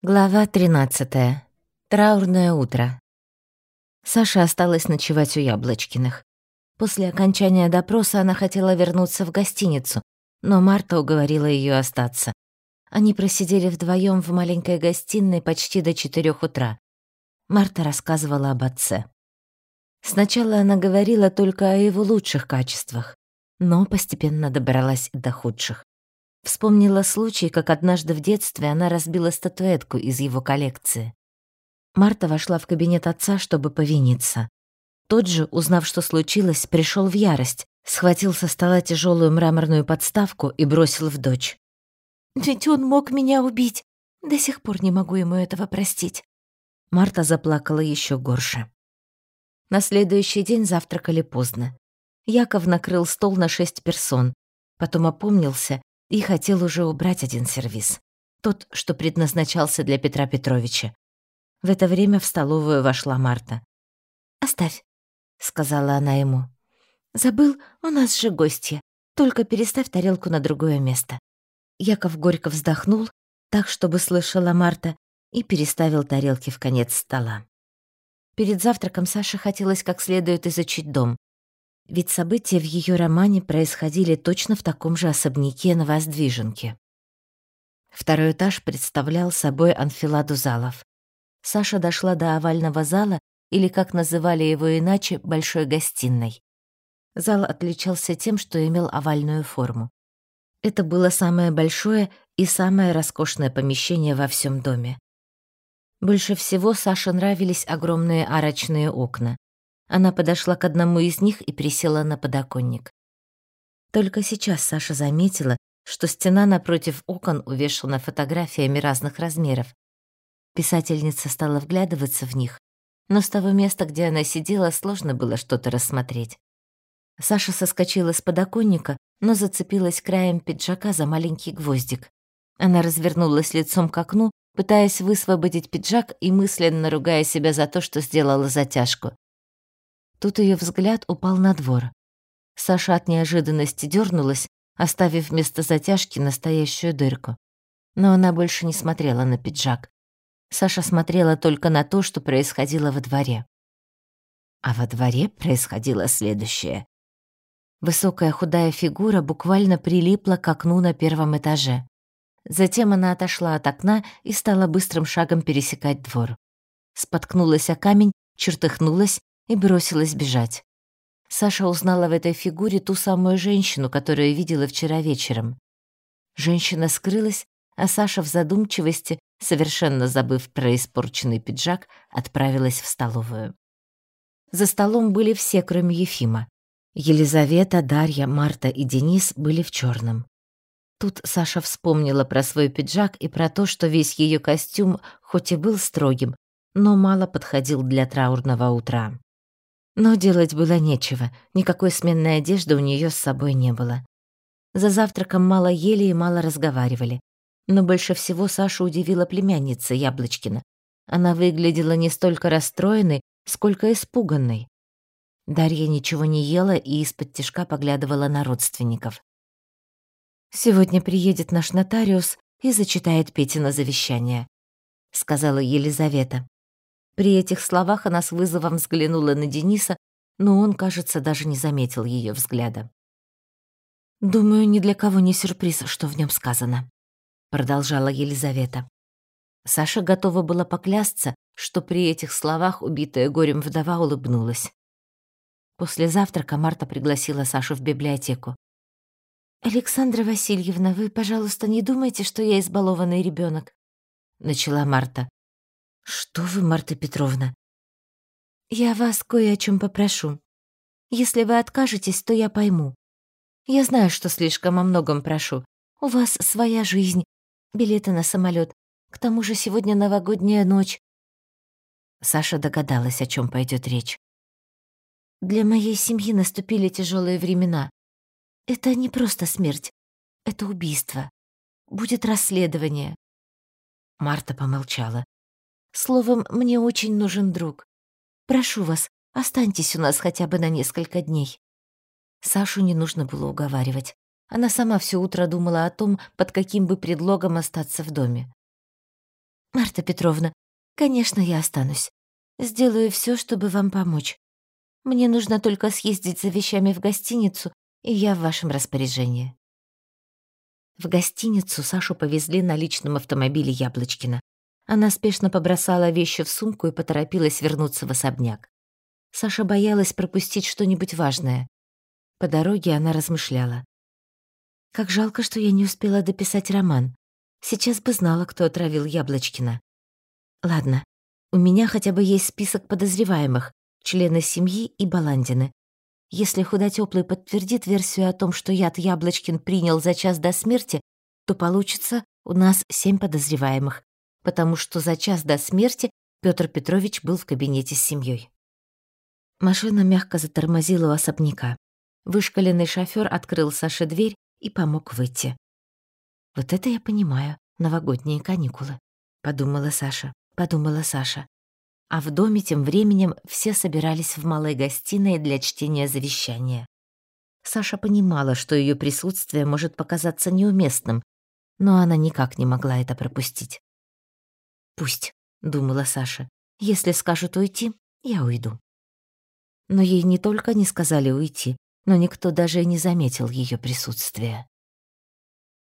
Глава 13. Траурное утро. Саша осталась ночевать у Яблочкиных. После окончания допроса она хотела вернуться в гостиницу, но Марта уговорила ее остаться. Они просидели вдвоем в маленькой гостиной почти до четырех утра. Марта рассказывала об отце. Сначала она говорила только о его лучших качествах, но постепенно добралась до худших. Вспомнила случай, как однажды в детстве она разбила статуэтку из его коллекции. Марта вошла в кабинет отца, чтобы повиниться. Тот же, узнав, что случилось, пришел в ярость, схватил со стола тяжелую мраморную подставку и бросил в дочь. «Ведь он мог меня убить. До сих пор не могу ему этого простить». Марта заплакала еще горше. На следующий день завтракали поздно. Яков накрыл стол на шесть персон, потом опомнился и хотел уже убрать один сервиз. Тот, что предназначался для Петра Петровича. В это время в столовую вошла Марта. «Оставь», — сказала она ему. «Забыл, у нас же гостья. Только переставь тарелку на другое место». Яков горько вздохнул, так, чтобы слышала Марта, и переставил тарелки в конец стола. Перед завтраком Саше хотелось как следует изучить дом. Ведь события в ее романе происходили точно в таком же особняке на Воздвиженке. Второй этаж представлял собой анфиладу залов. Саша дошла до овального зала, или, как называли его иначе, большой гостиной. Зал отличался тем, что имел овальную форму. Это было самое большое и самое роскошное помещение во всем доме. Больше всего Саше нравились огромные арочные окна. Она подошла к одному из них и присела на подоконник. Только сейчас Саша заметила, что стена напротив окон увешана фотографиями разных размеров. Писательница стала вглядываться в них, но с того места, где она сидела, сложно было что-то рассмотреть. Саша соскочила с подоконника, но зацепилась краем пиджака за маленький гвоздик. Она развернулась лицом к окну, пытаясь высвободить пиджак и мысленно ругая себя за то, что сделала затяжку. Тут ее взгляд упал на двор. Саша от неожиданности дернулась, оставив вместо затяжки настоящую дырку. Но она больше не смотрела на пиджак. Саша смотрела только на то, что происходило во дворе. А во дворе происходило следующее. Высокая худая фигура буквально прилипла к окну на первом этаже. Затем она отошла от окна и стала быстрым шагом пересекать двор. Споткнулась о камень, чертыхнулась и бросилась бежать. Саша узнала в этой фигуре ту самую женщину, которую видела вчера вечером. Женщина скрылась, а Саша в задумчивости, совершенно забыв про испорченный пиджак, отправилась в столовую. За столом были все, кроме Ефима. Елизавета, Дарья, Марта и Денис были в черном. Тут Саша вспомнила про свой пиджак и про то, что весь ее костюм, хоть и был строгим, но мало подходил для траурного утра. Но делать было нечего, никакой сменной одежды у нее с собой не было. За завтраком мало ели и мало разговаривали. Но больше всего Сашу удивила племянница Яблочкина. Она выглядела не столько расстроенной, сколько испуганной. Дарья ничего не ела и из-под тишка поглядывала на родственников. «Сегодня приедет наш нотариус и зачитает Петина завещание», — сказала Елизавета. При этих словах она с вызовом взглянула на Дениса, но он, кажется, даже не заметил ее взгляда. «Думаю, ни для кого не сюрприз, что в нем сказано», — продолжала Елизавета. Саша готова была поклясться, что при этих словах убитая горем вдова улыбнулась. После завтрака Марта пригласила Сашу в библиотеку. «Александра Васильевна, вы, пожалуйста, не думайте, что я избалованный ребенок, начала Марта. «Что вы, Марта Петровна?» «Я вас кое о чем попрошу. Если вы откажетесь, то я пойму. Я знаю, что слишком о многом прошу. У вас своя жизнь, билеты на самолет. К тому же сегодня новогодняя ночь». Саша догадалась, о чем пойдет речь. «Для моей семьи наступили тяжелые времена. Это не просто смерть, это убийство. Будет расследование». Марта помолчала. Словом, мне очень нужен друг. Прошу вас, останьтесь у нас хотя бы на несколько дней». Сашу не нужно было уговаривать. Она сама все утро думала о том, под каким бы предлогом остаться в доме. «Марта Петровна, конечно, я останусь. Сделаю все, чтобы вам помочь. Мне нужно только съездить за вещами в гостиницу, и я в вашем распоряжении». В гостиницу Сашу повезли на личном автомобиле Яблочкина. Она спешно побросала вещи в сумку и поторопилась вернуться в особняк. Саша боялась пропустить что-нибудь важное. По дороге она размышляла. «Как жалко, что я не успела дописать роман. Сейчас бы знала, кто отравил Яблочкина. Ладно, у меня хотя бы есть список подозреваемых, члены семьи и Баландины. Если худотёплый подтвердит версию о том, что яд Яблочкин принял за час до смерти, то получится у нас семь подозреваемых, потому что за час до смерти Петр Петрович был в кабинете с семьей. Машина мягко затормозила у особняка. Вышкаленный шофёр открыл Саше дверь и помог выйти. «Вот это я понимаю, новогодние каникулы», — подумала Саша, подумала Саша а в доме тем временем все собирались в малой гостиной для чтения завещания. Саша понимала, что ее присутствие может показаться неуместным, но она никак не могла это пропустить. «Пусть», — думала Саша, — «если скажут уйти, я уйду». Но ей не только не сказали уйти, но никто даже и не заметил ее присутствия.